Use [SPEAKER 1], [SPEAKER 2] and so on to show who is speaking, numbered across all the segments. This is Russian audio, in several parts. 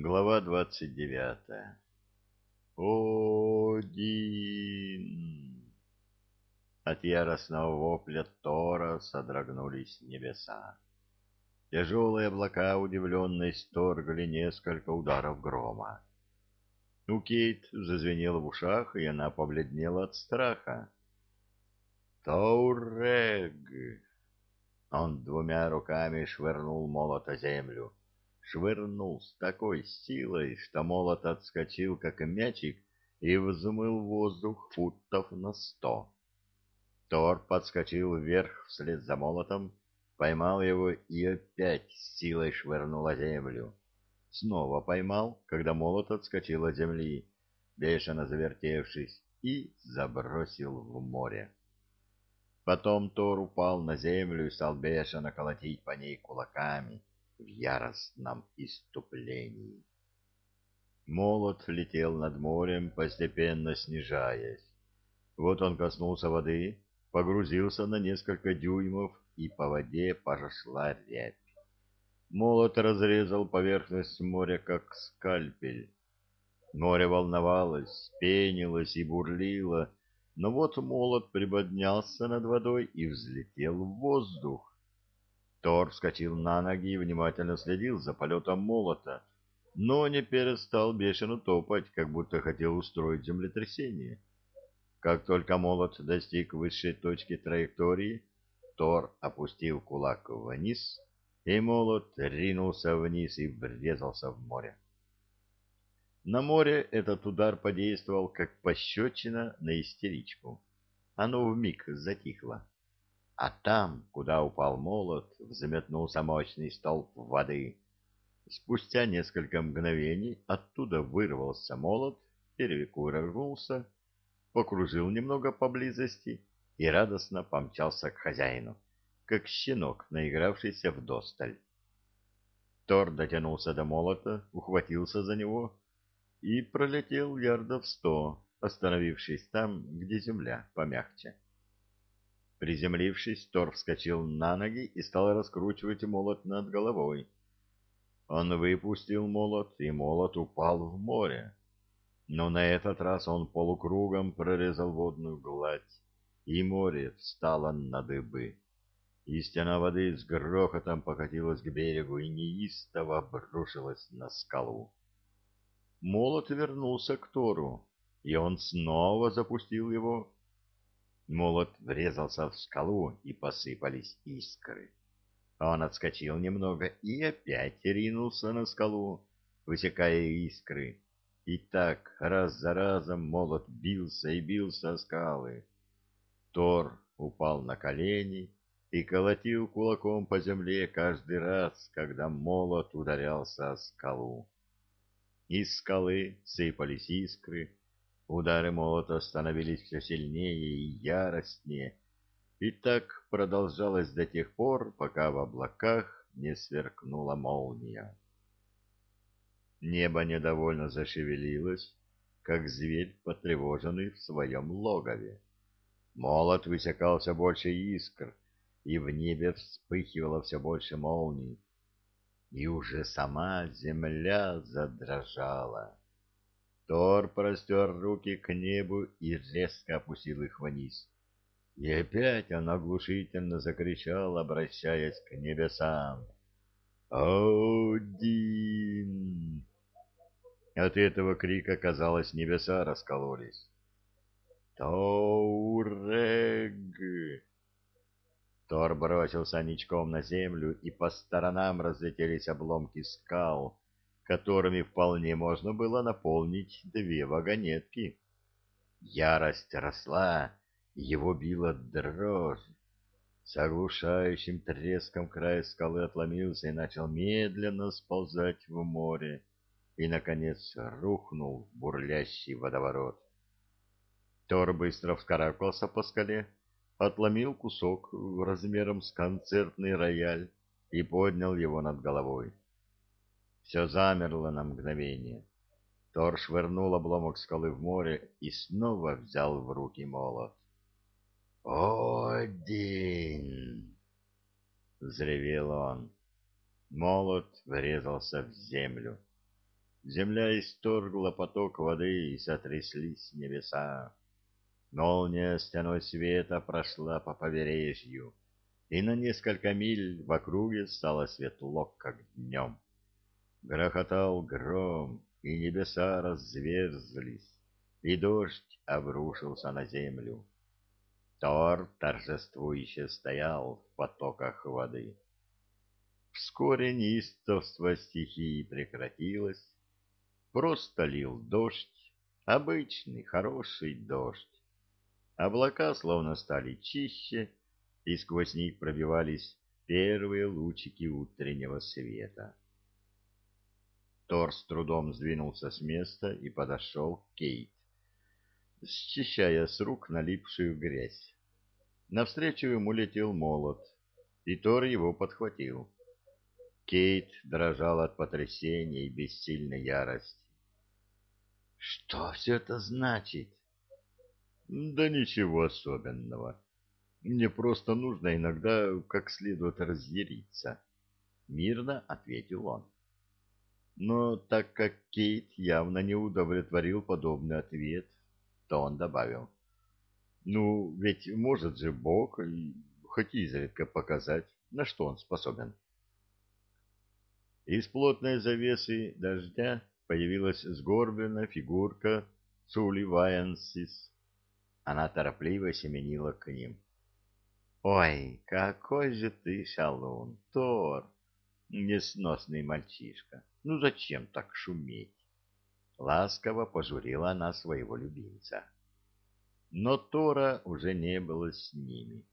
[SPEAKER 1] Глава двадцать девятая. Один. От яростного вопля Тора содрогнулись небеса. Тяжелые облака удивленно исторгли несколько ударов грома. У Кейт зазвенело в ушах, и она побледнела от страха. «Таурег!» Он двумя руками швырнул молот о землю швырнул с такой силой, что молот отскочил, как мячик, и взмыл воздух футов на сто. Тор подскочил вверх вслед за молотом, поймал его и опять с силой швырнул о землю. Снова поймал, когда молот отскочил от земли, бешено завертевшись, и забросил в море. Потом Тор упал на землю и стал бешено колотить по ней кулаками в яростном иступлении. Молот летел над морем, постепенно снижаясь. Вот он коснулся воды, погрузился на несколько дюймов, и по воде пошла рябь. Молот разрезал поверхность моря, как скальпель. Море волновалось, пенилось и бурлило, но вот молот приподнялся над водой и взлетел в воздух. Тор вскочил на ноги и внимательно следил за полетом молота, но не перестал бешено топать, как будто хотел устроить землетрясение. Как только молот достиг высшей точки траектории, Тор опустил кулак вниз, и молот ринулся вниз и врезался в море. На море этот удар подействовал, как пощечина на истеричку. Оно вмиг затихло а там, куда упал молот, взметнулся мощный столб воды. Спустя несколько мгновений оттуда вырвался молот, перекувырнулся, покружил немного поблизости и радостно помчался к хозяину, как щенок, наигравшийся в досталь. Тор дотянулся до молота, ухватился за него и пролетел ярдов сто, остановившись там, где земля помягче. Приземлившись, Тор вскочил на ноги и стал раскручивать молот над головой. Он выпустил молот, и молот упал в море. Но на этот раз он полукругом прорезал водную гладь, и море встало на дыбы. И стена воды с грохотом покатилась к берегу и неистово обрушилась на скалу. Молот вернулся к Тору, и он снова запустил его Молот врезался в скалу, и посыпались искры. Он отскочил немного и опять ринулся на скалу, высекая искры. И так раз за разом молот бился и бился о скалы. Тор упал на колени и колотил кулаком по земле каждый раз, когда молот ударялся о скалу. Из скалы сыпались искры, Удары молота становились все сильнее и яростнее, и так продолжалось до тех пор, пока в облаках не сверкнула молния. Небо недовольно зашевелилось, как зверь, потревоженный в своем логове. Молот высекал все больше искр, и в небе вспыхивало все больше молний. И уже сама земля задрожала. Тор простер руки к небу и резко опустил их вниз. И опять он оглушительно закричал, обращаясь к небесам. «Один!» От этого крика, казалось, небеса раскололись. «Таурег!» Тор бросился ничком на землю, и по сторонам разлетелись обломки скал, которыми вполне можно было наполнить две вагонетки. Ярость росла, его била дрожь. С оглушающим треском край скалы отломился и начал медленно сползать в море, и, наконец, рухнул бурлящий водоворот. Тор быстро вскарабкался по скале, отломил кусок размером с концертный рояль и поднял его над головой. Все замерло на мгновение. Тор швырнул обломок скалы в море и снова взял в руки молот. «Один!» — взревел он. Молот врезался в землю. Земля исторгла поток воды, и сотряслись небеса. Молния стеной света прошла по побережью, и на несколько миль в округе стало светло, как днем. Грохотал гром, и небеса разверзлись, и дождь обрушился на землю. Тор торжествующе стоял в потоках воды. Вскоре неистовство стихии прекратилось, просто лил дождь, обычный хороший дождь. Облака словно стали чище, и сквозь них пробивались первые лучики утреннего света. Тор с трудом сдвинулся с места и подошел к Кейт, счищая с рук налипшую грязь. Навстречу ему летел молот, и Тор его подхватил. Кейт дрожал от потрясения и бессильной ярости. «Что все это значит?» «Да ничего особенного. Мне просто нужно иногда как следует разъяриться», — мирно ответил он. Но так как Кейт явно не удовлетворил подобный ответ, то он добавил. «Ну, ведь может же Бог хоть изредка показать, на что он способен». Из плотной завесы дождя появилась сгорбленная фигурка Сули Вайансис. Она торопливо семенила к ним. «Ой, какой же ты шалун, Тор, несносный мальчишка! Ну зачем так шуметь?» Ласково пожурила она своего любимца. Но Тора уже не было с ними.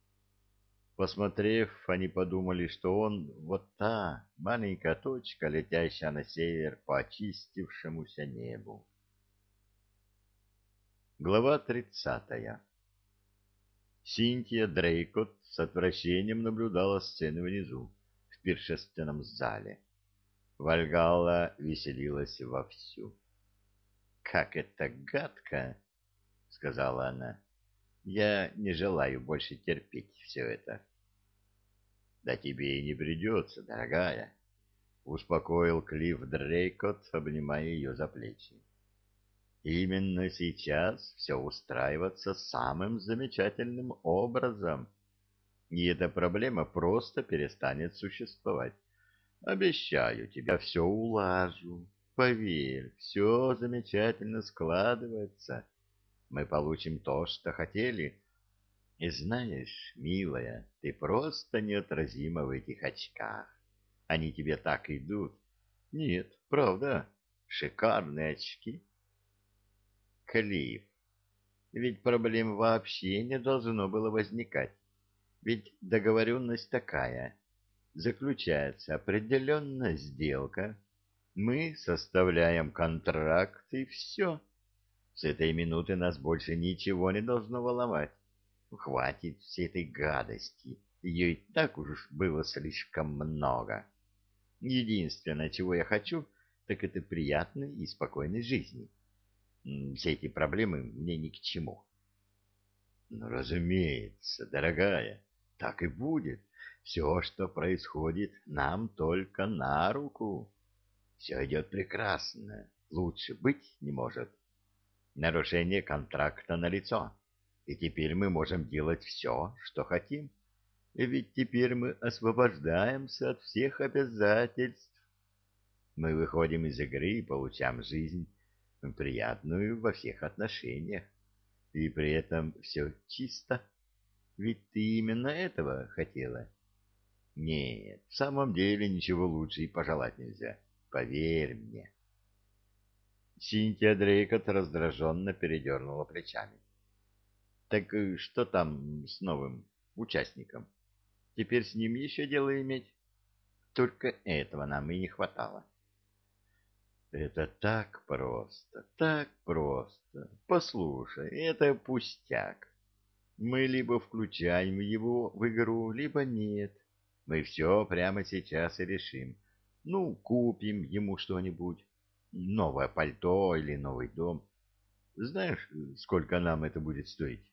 [SPEAKER 1] Посмотрев, они подумали, что он вот та маленькая точка, летящая на север по очистившемуся небу. Глава тридцатая Синтия Дрейкот с отвращением наблюдала сцены внизу, в пиршественном зале. Вальгалла веселилась вовсю. «Как это гадко!» — сказала она. Я не желаю больше терпеть все это. — Да тебе и не придется, дорогая, — успокоил Клифф Дрейкот, обнимая ее за плечи. Именно сейчас все устраивается самым замечательным образом, и эта проблема просто перестанет существовать. Обещаю тебе, все улажу. Поверь, все замечательно складывается мы получим то, что хотели. И знаешь, милая, ты просто неотразима в этих очках. Они тебе так идут. Нет, правда, шикарные очки. Клифф, ведь проблем вообще не должно было возникать. Ведь договоренность такая. Заключается определенная сделка. Мы составляем контракт, и все. С этой минуты нас больше ничего не должно волновать. Хватит всей этой гадости. Ее и так уж было слишком много. Единственное, чего я хочу, так это приятной и спокойной жизни. Все эти проблемы мне ни к чему. Ну, разумеется, дорогая, так и будет. Все, что происходит, нам только на руку. Все идет прекрасно. Лучше быть не может. Нарушение контракта на лицо, и теперь мы можем делать все, что хотим. Ведь теперь мы освобождаемся от всех обязательств. Мы выходим из игры и получаем жизнь, приятную во всех отношениях. И при этом все чисто. Ведь ты именно этого хотела. Нет, в самом деле ничего лучше и пожелать нельзя. Поверь мне. Синтия Дрейкот раздраженно передернула плечами. Так что там с новым участником? Теперь с ним еще дело иметь? Только этого нам и не хватало. Это так просто, так просто. Послушай, это пустяк. Мы либо включаем его в игру, либо нет. Мы все прямо сейчас и решим. Ну, купим ему что-нибудь новое пальто или новый дом. Знаешь, сколько нам это будет стоить?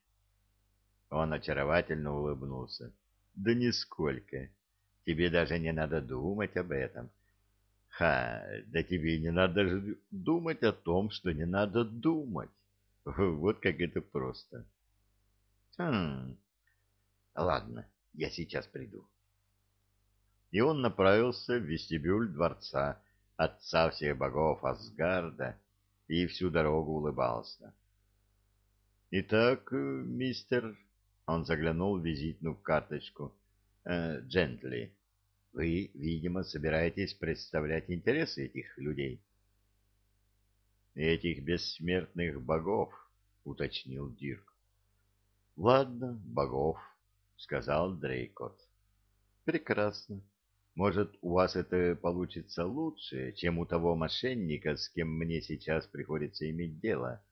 [SPEAKER 1] Он очаровательно улыбнулся. Да нисколько. Тебе даже не надо думать об этом. Ха, да тебе не надо же думать о том, что не надо думать. Вот как это просто. Хм, ладно, я сейчас приду. И он направился в вестибюль дворца отца всех богов Асгарда и всю дорогу улыбался. «Итак, мистер...» — он заглянул в визитную карточку. «Э, «Джентли, вы, видимо, собираетесь представлять интересы этих людей?» «Этих бессмертных богов», — уточнил Дирк. «Ладно, богов», — сказал Дрейкот. «Прекрасно. Может, у вас это получится лучше, чем у того мошенника, с кем мне сейчас приходится иметь дело.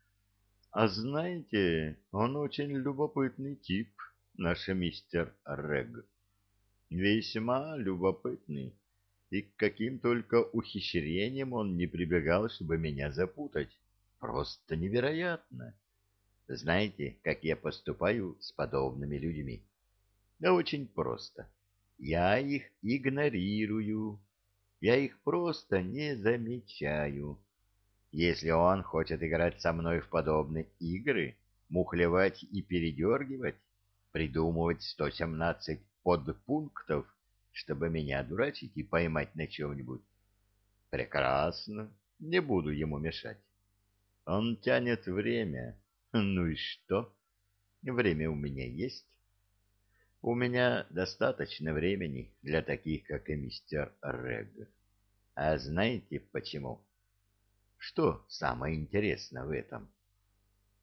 [SPEAKER 1] А знаете, он очень любопытный тип, наш мистер Рег. Весьма любопытный. И к каким только ухищрениям он не прибегал, чтобы меня запутать. Просто невероятно. Знаете, как я поступаю с подобными людьми? Да очень просто. Я их игнорирую. Я их просто не замечаю. Если он хочет играть со мной в подобные игры, мухлевать и передергивать, придумывать 117 подпунктов, чтобы меня дурачить и поймать на чем-нибудь, прекрасно, не буду ему мешать. Он тянет время. Ну и что? Время у меня есть. У меня достаточно времени для таких, как и мистер Рэг. А знаете почему? Что самое интересное в этом?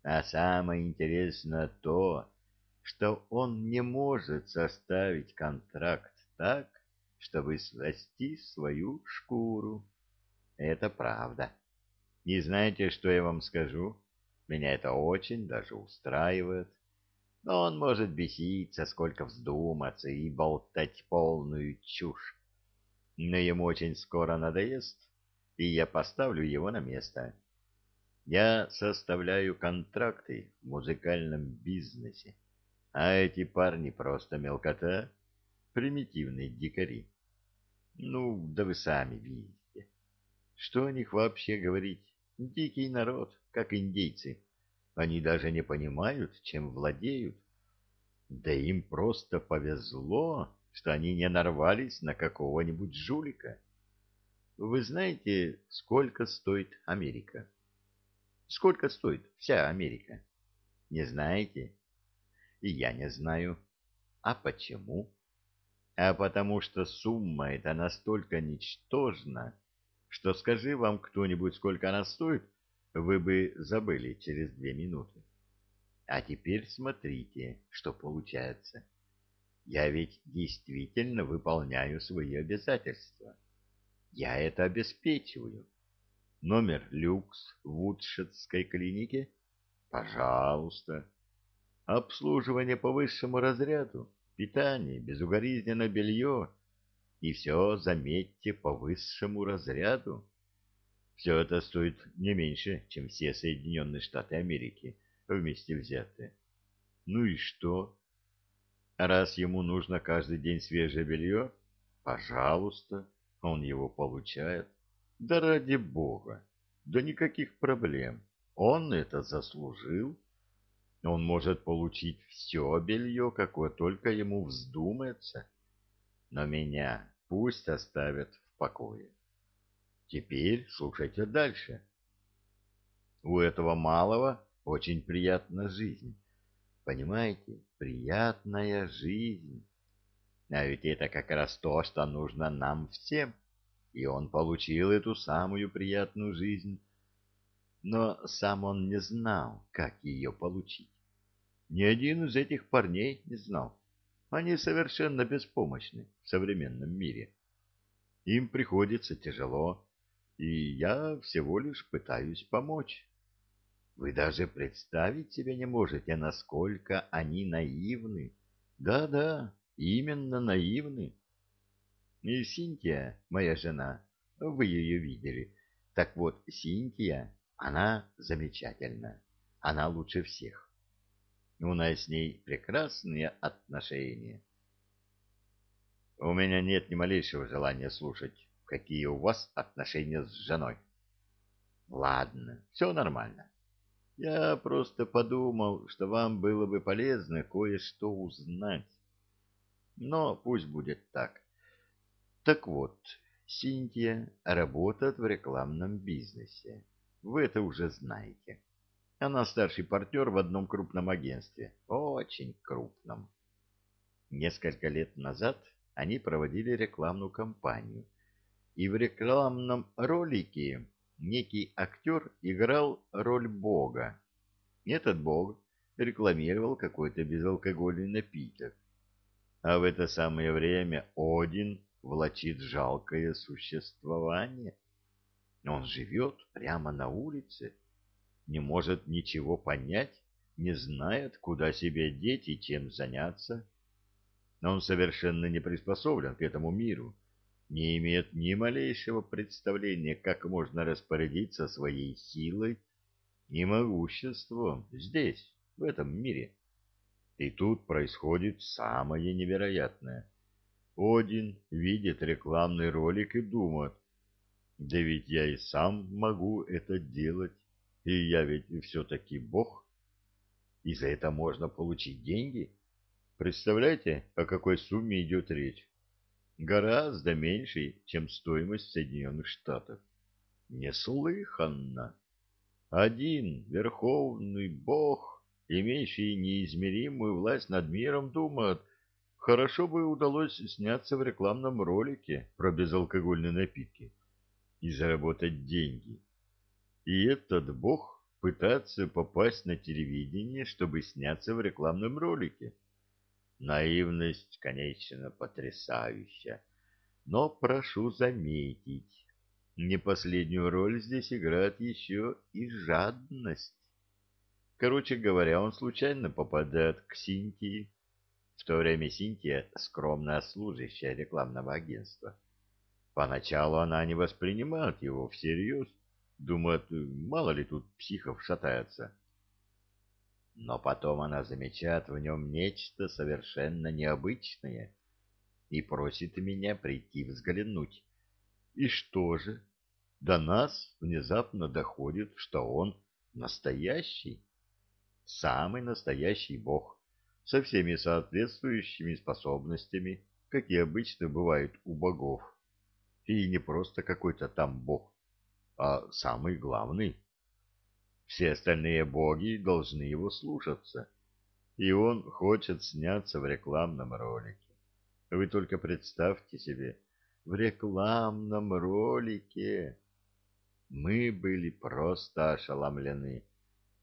[SPEAKER 1] А самое интересное то, что он не может составить контракт так, чтобы спасти свою шкуру. Это правда. И знаете, что я вам скажу? Меня это очень даже устраивает. Но он может беситься, сколько вздуматься и болтать полную чушь. Но ему очень скоро надоест, и я поставлю его на место. Я составляю контракты в музыкальном бизнесе, а эти парни просто мелкота, примитивные дикари. Ну, да вы сами видите. Что о них вообще говорить? Дикий народ, как индейцы. Они даже не понимают, чем владеют. Да им просто повезло, что они не нарвались на какого-нибудь жулика. Вы знаете, сколько стоит Америка? Сколько стоит вся Америка? Не знаете? И я не знаю. А почему? А потому что сумма эта настолько ничтожна, что скажи вам кто-нибудь, сколько она стоит, вы бы забыли через две минуты. А теперь смотрите, что получается. Я ведь действительно выполняю свои обязательства. Я это обеспечиваю. Номер люкс в Вудшетской клинике? Пожалуйста. Обслуживание по высшему разряду, питание, безугоризненное белье. И все, заметьте, по высшему разряду. Все это стоит не меньше, чем все Соединенные Штаты Америки вместе взятые. Ну и что? Раз ему нужно каждый день свежее белье, пожалуйста, он его получает. Да ради бога, да никаких проблем. Он это заслужил. Он может получить все белье, какое только ему вздумается. Но меня пусть оставят в покое. Теперь слушайте дальше. У этого малого очень приятная жизнь. Понимаете, приятная жизнь. А ведь это как раз то, что нужно нам всем. И он получил эту самую приятную жизнь. Но сам он не знал, как ее получить. Ни один из этих парней не знал. Они совершенно беспомощны в современном мире. Им приходится тяжело, и я всего лишь пытаюсь помочь. Вы даже представить себе не можете, насколько они наивны. Да-да, именно наивны. И Синтия, моя жена, вы ее видели. Так вот, Синтия, она замечательна. Она лучше всех. У нас с ней прекрасные отношения. У меня нет ни малейшего желания слушать какие у вас отношения с женой. Ладно, все нормально. Я просто подумал, что вам было бы полезно кое-что узнать. Но пусть будет так. Так вот, Синтия работает в рекламном бизнесе. Вы это уже знаете. Она старший партнер в одном крупном агентстве. Очень крупном. Несколько лет назад они проводили рекламную кампанию. И в рекламном ролике некий актер играл роль бога. Этот бог рекламировал какой-то безалкогольный напиток. А в это самое время Один влачит жалкое существование. Он живет прямо на улице, не может ничего понять, не знает, куда себя деть и чем заняться. Он совершенно не приспособлен к этому миру не имеет ни малейшего представления, как можно распорядиться своей силой и могуществом здесь, в этом мире. И тут происходит самое невероятное. Один видит рекламный ролик и думает, да ведь я и сам могу это делать, и я ведь все-таки бог. И за это можно получить деньги. Представляете, о какой сумме идет речь? Гораздо меньшей, чем стоимость Соединенных Штатов. Неслыханно! Один верховный бог, имеющий неизмеримую власть над миром, думает, хорошо бы удалось сняться в рекламном ролике про безалкогольные напитки и заработать деньги. И этот бог пытается попасть на телевидение, чтобы сняться в рекламном ролике. Наивность, конечно, потрясающая, но прошу заметить, не последнюю роль здесь играет еще и жадность. Короче говоря, он случайно попадает к Синтии. В то время Синтия — скромная служащая рекламного агентства. Поначалу она не воспринимает его всерьез, думает, мало ли тут психов шатается но потом она замечает в нем нечто совершенно необычное и просит меня прийти взглянуть. И что же? До нас внезапно доходит, что он настоящий, самый настоящий бог, со всеми соответствующими способностями, какие обычно бывают у богов. И не просто какой-то там бог, а самый главный. Все остальные боги должны его слушаться, и он хочет сняться в рекламном ролике. Вы только представьте себе, в рекламном ролике. Мы были просто ошеломлены.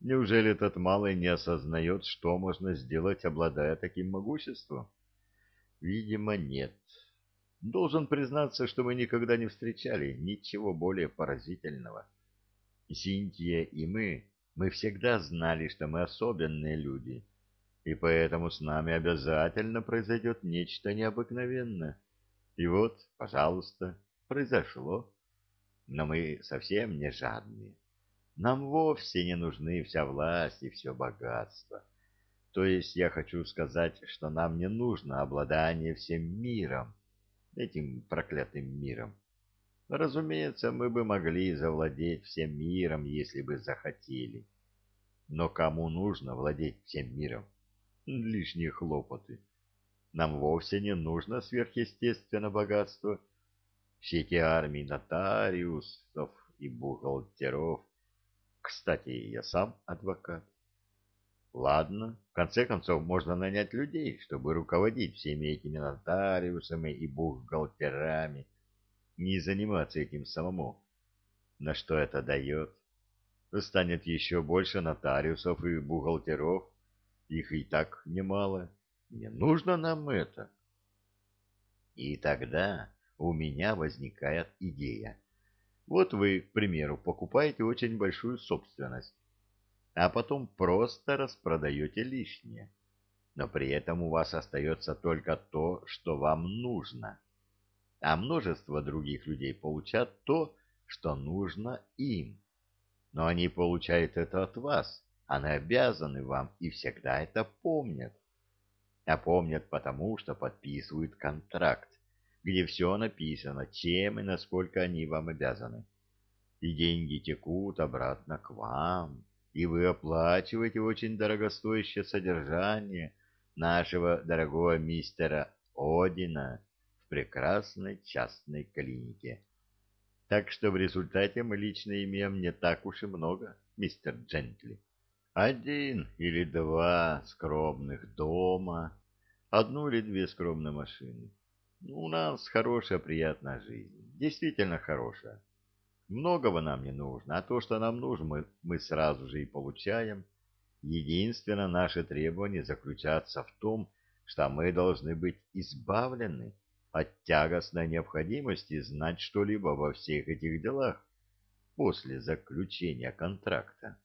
[SPEAKER 1] Неужели этот малый не осознает, что можно сделать, обладая таким могуществом? Видимо, нет. Должен признаться, что мы никогда не встречали ничего более поразительного. Синтия и мы, мы всегда знали, что мы особенные люди, и поэтому с нами обязательно произойдет нечто необыкновенное. И вот, пожалуйста, произошло. Но мы совсем не жадные. Нам вовсе не нужны вся власть и все богатство. То есть я хочу сказать, что нам не нужно обладание всем миром, этим проклятым миром. Разумеется, мы бы могли завладеть всем миром, если бы захотели. Но кому нужно владеть всем миром? Лишние хлопоты. Нам вовсе не нужно сверхъестественное богатство. Все эти армии нотариусов и бухгалтеров. Кстати, я сам адвокат. Ладно, в конце концов, можно нанять людей, чтобы руководить всеми этими нотариусами и бухгалтерами не заниматься этим самому. На что это дает? Станет еще больше нотариусов и бухгалтеров. Их и так немало. Не нужно нам это. И тогда у меня возникает идея. Вот вы, к примеру, покупаете очень большую собственность, а потом просто распродаете лишнее. Но при этом у вас остается только то, что вам нужно а множество других людей получат то, что нужно им. Но они получают это от вас, они обязаны вам и всегда это помнят. А помнят потому, что подписывают контракт, где все написано, чем и насколько они вам обязаны. И деньги текут обратно к вам, и вы оплачиваете очень дорогостоящее содержание нашего дорогого мистера Одина прекрасной частной клинике. Так что в результате мы лично имеем не так уж и много, мистер Джентли. Один или два скромных дома, одну или две скромные машины. У нас хорошая, приятная жизнь, действительно хорошая. Многого нам не нужно, а то, что нам нужно, мы, мы сразу же и получаем. Единственное наше требование заключается в том, что мы должны быть избавлены от тягостной необходимости знать что-либо во всех этих делах после заключения контракта.